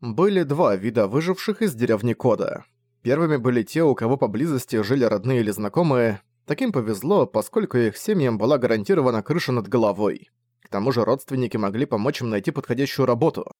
Были два вида выживших из деревни Кода. Первыми были те, у кого поблизости жили родные или знакомые. Таким повезло, поскольку их семьям была гарантирована крыша над головой. К тому же родственники могли помочь им найти подходящую работу.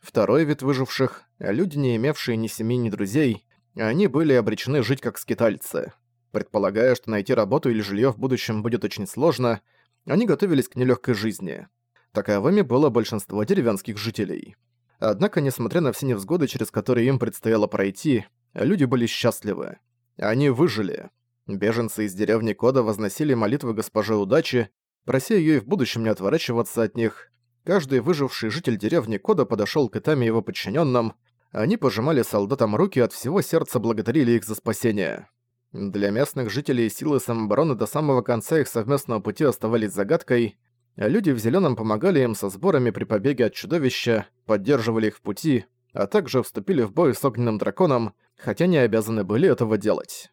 Второй вид выживших – люди, не имевшие ни семьи, ни друзей. Они были обречены жить как скитальцы. Предполагая, что найти работу или жилье в будущем будет очень сложно, они готовились к нелегкой жизни. Таковыми было большинство деревенских жителей. Однако, несмотря на все невзгоды, через которые им предстояло пройти, люди были счастливы. Они выжили. Беженцы из деревни Кода возносили молитвы госпоже удачи, прося её и в будущем не отворачиваться от них. Каждый выживший житель деревни Кода подошёл к Итаме его подчинённым. Они пожимали солдатам руки и от всего сердца благодарили их за спасение. Для местных жителей силы самообороны до самого конца их совместного пути оставались загадкой, Люди в зеленом помогали им со сборами при побеге от чудовища, поддерживали их в пути, а также вступили в бой с огненным драконом, хотя не обязаны были этого делать.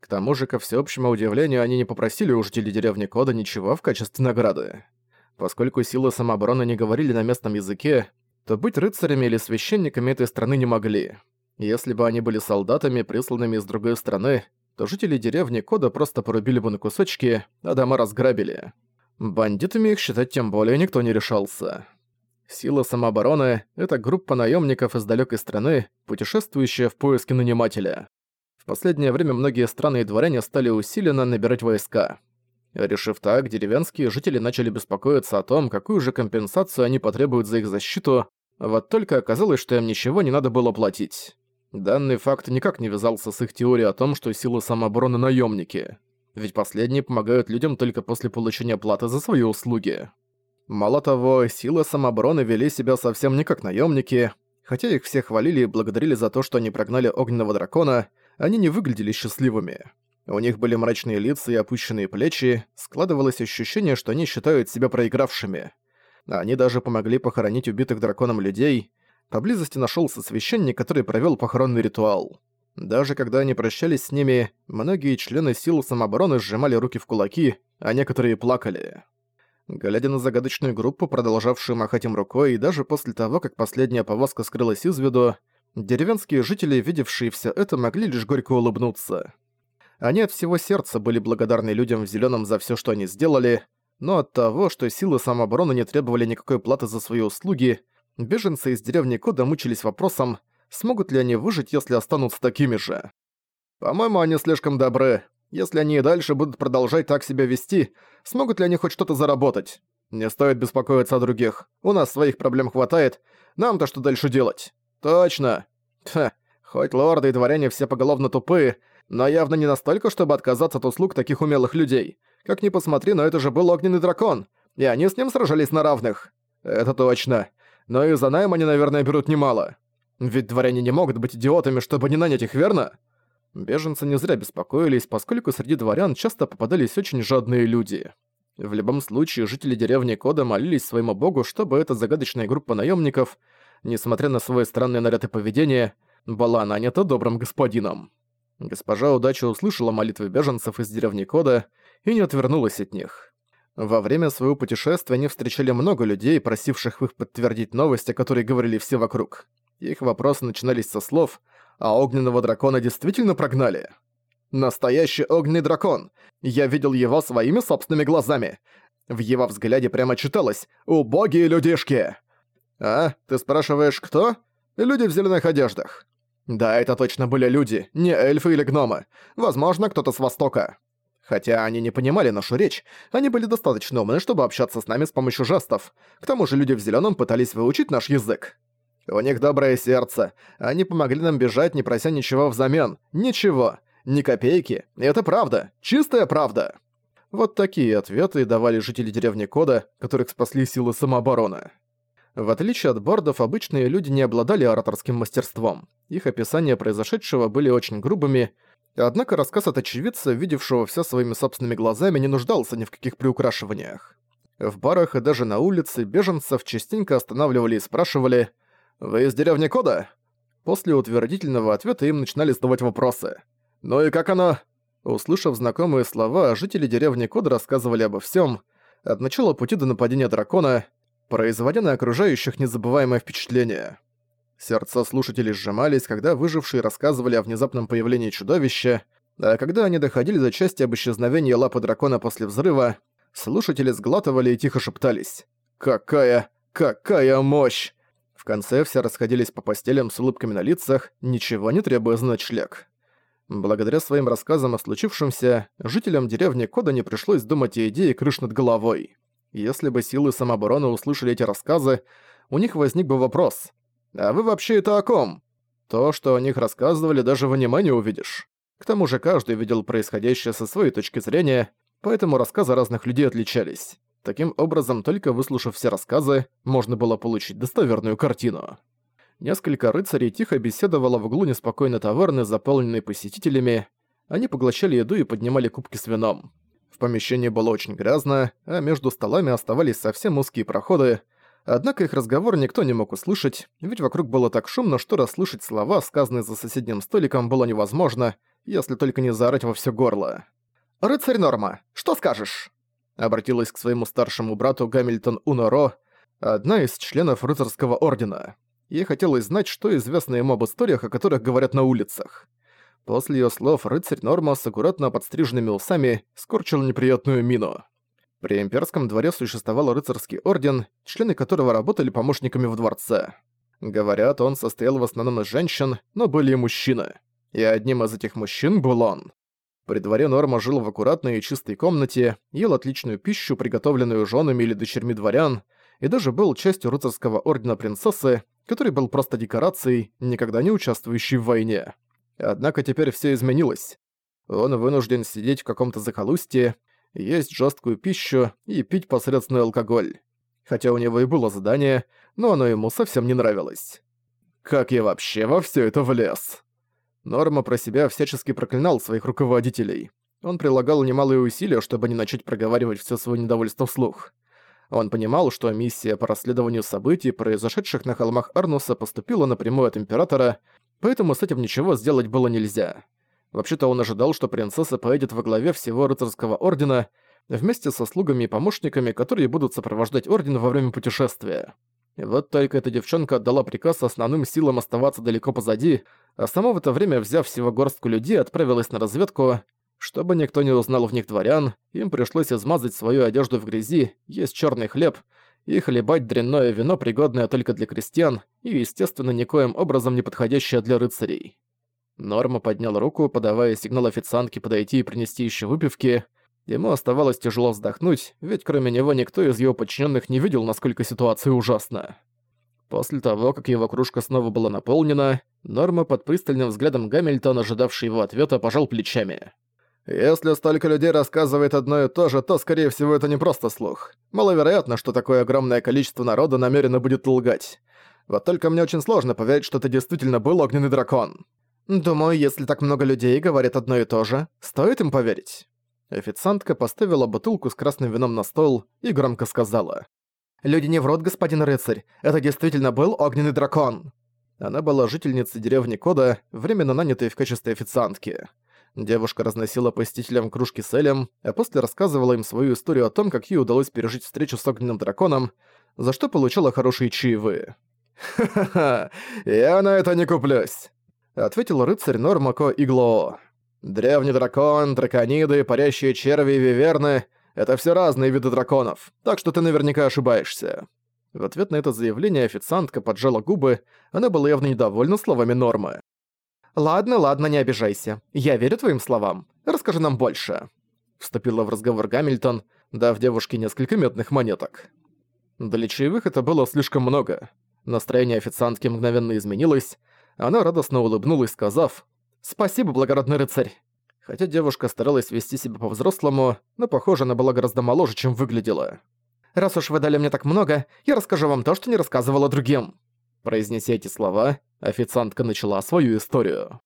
К тому же, ко всеобщему удивлению, они не попросили у жителей деревни Кода ничего в качестве награды. Поскольку силы самообороны не говорили на местном языке, то быть рыцарями или священниками этой страны не могли. Если бы они были солдатами, присланными из другой страны, то жители деревни Кода просто порубили бы на кусочки, а дома разграбили. Бандитами их считать тем более никто не решался. Сила самообороны — это группа наемников из далекой страны, путешествующая в поиске нанимателя. В последнее время многие страны и дворяне стали усиленно набирать войска. Решив так, деревенские жители начали беспокоиться о том, какую же компенсацию они потребуют за их защиту, вот только оказалось, что им ничего не надо было платить. Данный факт никак не вязался с их теорией о том, что силы самообороны наемники ведь последние помогают людям только после получения платы за свои услуги. Мало того, силы самообороны вели себя совсем не как наемники, хотя их все хвалили и благодарили за то, что они прогнали огненного дракона, они не выглядели счастливыми. У них были мрачные лица и опущенные плечи, складывалось ощущение, что они считают себя проигравшими. Они даже помогли похоронить убитых драконом людей. Поблизости нашелся священник, который провел похоронный ритуал. Даже когда они прощались с ними, многие члены сил самообороны сжимали руки в кулаки, а некоторые плакали. Глядя на загадочную группу, продолжавшую махать им рукой, и даже после того, как последняя повозка скрылась из виду, деревенские жители, видевшие все это, могли лишь горько улыбнуться. Они от всего сердца были благодарны людям в зеленом за все, что они сделали, но от того, что силы самообороны не требовали никакой платы за свои услуги, беженцы из деревни Кода мучились вопросом, смогут ли они выжить, если останутся такими же. По-моему, они слишком добры. Если они и дальше будут продолжать так себя вести, смогут ли они хоть что-то заработать? Не стоит беспокоиться о других. У нас своих проблем хватает. Нам-то что дальше делать? Точно. Ха, хоть лорды и дворяне все поголовно тупые, но явно не настолько, чтобы отказаться от услуг таких умелых людей. Как ни посмотри, но это же был огненный дракон, и они с ним сражались на равных. Это точно. Но и за найм они, наверное, берут немало. Ведь дворяне не могут быть идиотами, чтобы не нанять их, верно? Беженцы не зря беспокоились, поскольку среди дворян часто попадались очень жадные люди. В любом случае, жители деревни Кода молились своему богу, чтобы эта загадочная группа наемников, несмотря на свой странный наряд и поведение, была нанята добрым господином. Госпожа Удача услышала молитвы беженцев из деревни Кода и не отвернулась от них. Во время своего путешествия они встречали много людей, просивших их подтвердить новости, которые говорили все вокруг. Их вопросы начинались со слов «А огненного дракона действительно прогнали?» «Настоящий огненный дракон! Я видел его своими собственными глазами!» В его взгляде прямо читалось «Убогие людишки!» «А, ты спрашиваешь, кто?» «Люди в зеленых одеждах». «Да, это точно были люди, не эльфы или гномы. Возможно, кто-то с Востока». Хотя они не понимали нашу речь, они были достаточно умны, чтобы общаться с нами с помощью жестов. К тому же люди в зеленом пытались выучить наш язык. У них доброе сердце. Они помогли нам бежать, не прося ничего взамен. Ничего. Ни копейки. Это правда. Чистая правда. Вот такие ответы давали жители деревни Кода, которых спасли силы самообороны. В отличие от бордов, обычные люди не обладали ораторским мастерством. Их описания произошедшего были очень грубыми, однако рассказ от очевидца, видевшего все своими собственными глазами, не нуждался ни в каких приукрашиваниях. В барах и даже на улице беженцев частенько останавливали и спрашивали – «Вы из деревни Кода?» После утвердительного ответа им начинали задавать вопросы. «Ну и как оно?» Услышав знакомые слова, жители деревни Кода рассказывали обо всем, от начала пути до нападения дракона, производя на окружающих незабываемое впечатление. Сердца слушателей сжимались, когда выжившие рассказывали о внезапном появлении чудовища, а когда они доходили до части об исчезновении лапы дракона после взрыва, слушатели сглатывали и тихо шептались. «Какая, какая мощь!» Конце все расходились по постелям с улыбками на лицах, ничего не требуя знать шлях. Благодаря своим рассказам о случившемся, жителям деревни Кода не пришлось думать о идее крыш над головой. Если бы силы самообороны услышали эти рассказы, у них возник бы вопрос. «А вы вообще это о ком?» То, что о них рассказывали, даже в аниме не увидишь. К тому же каждый видел происходящее со своей точки зрения, поэтому рассказы разных людей отличались. Таким образом, только выслушав все рассказы, можно было получить достоверную картину. Несколько рыцарей тихо беседовало в углу неспокойной таверны, заполненной посетителями. Они поглощали еду и поднимали кубки с вином. В помещении было очень грязно, а между столами оставались совсем узкие проходы, однако их разговор никто не мог услышать, ведь вокруг было так шумно, что расслышать слова, сказанные за соседним столиком, было невозможно, если только не заорать во всё горло. «Рыцарь Норма, что скажешь?» Обратилась к своему старшему брату Гамильтон Уноро, одна из членов рыцарского ордена. Ей хотелось знать, что известно ему об историях, о которых говорят на улицах. После её слов рыцарь Норма с аккуратно подстриженными усами скорчил неприятную мину. При имперском дворе существовал рыцарский орден, члены которого работали помощниками в дворце. Говорят, он состоял в основном из женщин, но были и мужчины. И одним из этих мужчин был он. При дворе Норма жил в аккуратной и чистой комнате, ел отличную пищу, приготовленную женами или дочерьми дворян, и даже был частью рыцарского ордена принцессы, который был просто декорацией, никогда не участвующей в войне. Однако теперь все изменилось. Он вынужден сидеть в каком-то захолустье, есть жесткую пищу и пить посредственный алкоголь. Хотя у него и было задание, но оно ему совсем не нравилось. Как я вообще во все это влез? Норма про себя всячески проклинал своих руководителей. Он прилагал немалые усилия, чтобы не начать проговаривать все свое недовольство вслух. Он понимал, что миссия по расследованию событий, произошедших на холмах Арнуса, поступила напрямую от Императора, поэтому с этим ничего сделать было нельзя. Вообще-то он ожидал, что принцесса поедет во главе всего рыцарского ордена, вместе со слугами и помощниками, которые будут сопровождать орден во время путешествия. И вот только эта девчонка отдала приказ основным силам оставаться далеко позади, а сама в это время, взяв всего горстку людей, отправилась на разведку, чтобы никто не узнал в них дворян, им пришлось измазать свою одежду в грязи, есть черный хлеб и хлебать дрянное вино, пригодное только для крестьян и, естественно, никоим образом не подходящее для рыцарей. Норма поднял руку, подавая сигнал официантке подойти и принести еще выпивки. Ему оставалось тяжело вздохнуть, ведь кроме него никто из его подчиненных не видел, насколько ситуация ужасна. После того, как его кружка снова была наполнена, Норма под пристальным взглядом Гамильтона, ожидавший его ответа, пожал плечами. Если столько людей рассказывает одно и то же, то, скорее всего, это не просто слух. Маловероятно, что такое огромное количество народа намеренно будет лгать. Вот только мне очень сложно поверить, что это действительно был огненный дракон. Думаю, если так много людей говорят одно и то же, стоит им поверить. Официантка поставила бутылку с красным вином на стол и громко сказала. «Люди не врут, господин рыцарь, это действительно был огненный дракон!» Она была жительницей деревни Кода, временно нанятой в качестве официантки. Девушка разносила посетителям кружки с Элем, а после рассказывала им свою историю о том, как ей удалось пережить встречу с огненным драконом, за что получала хорошие чаевые. «Ха-ха-ха, я на это не куплюсь», — ответил рыцарь Нормако Иглоо. «Древний дракон, дракониды, парящие черви и виверны — это все разные виды драконов, так что ты наверняка ошибаешься». В ответ на это заявление официантка поджала губы, она была явно недовольна словами Нормы. «Ладно, ладно, не обижайся. Я верю твоим словам. Расскажи нам больше». Вступила в разговор Гамильтон, дав девушке несколько медных монеток. Для чаевых это было слишком много. Настроение официантки мгновенно изменилось. Она радостно улыбнулась, сказав «Спасибо, благородный рыцарь». Хотя девушка старалась вести себя по-взрослому, но, похоже, она была гораздо моложе, чем выглядела. «Раз уж вы дали мне так много, я расскажу вам то, что не рассказывала другим». Произнеся эти слова, официантка начала свою историю.